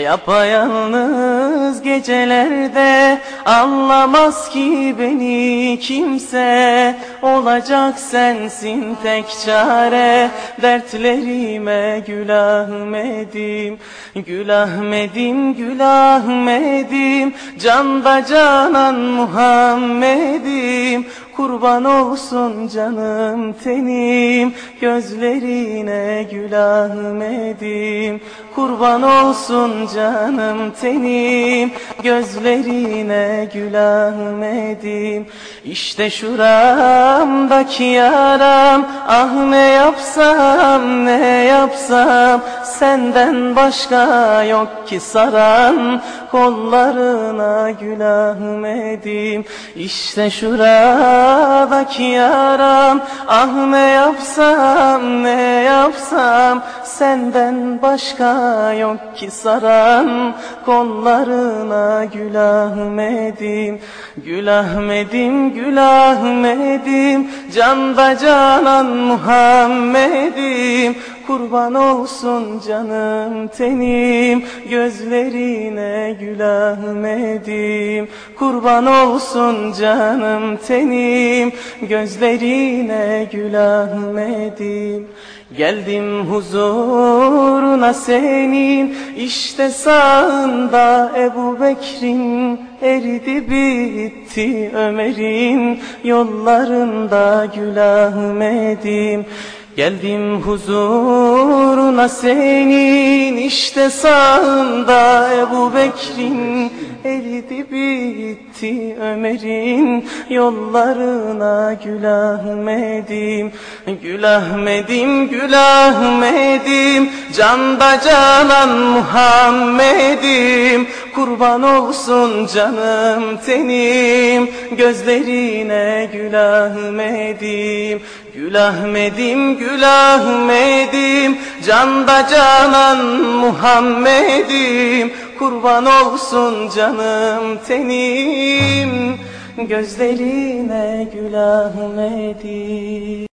Yapayalnız gecelerde anlamaz ki beni kimse. Olacak sensin tek çare dertlerime Gül Ahmet'im Gül Ahmet'im Gül Ahmet'im Canda canan Muhammed'im Kurban olsun canım tenim Gözlerine Gül Ahmet'im Kurban olsun canım tenim Gözlerine Gül Ahmet'im İşte şuramdaki yaram Ah ne yapsam ne yapsam Senden başka yok ki saran Kollarına Gül Ahmet'im İşte şuradaki yaram. Ah ne yapsam ne yapsam? Senden başka yok ki saran Kollarına Gül Ahmet'im Gül Ahmet'im Gül Ahmet'im Canda canan Muhammed'im Kurban olsun canım tenim Gözlerine Gül Ahmet'im Kurban olsun canım tenim Gözlerine Gül Ahmet'im Geldim huzuruna senin işte sağında Ebu Bekir'in eridi bitti Ömer'in. Yollarında Gül Ahmet'im Geldim huzuruna senin işte sağında Ebu Bekir'in eridi bitti Ömer'in. Yollarına Gül Ahmet'im Gül Ahmet'im Gül Ahmet'im Canda canan Muhammed'im Kurban olsun canım tenim. Gözlerine Gül Ahmet'im Gül Ahmet'im Gül Ahmet'im Canda canan Muhammed'im Kurban olsun canım tenim. Gözlerine Gül Ahmet'im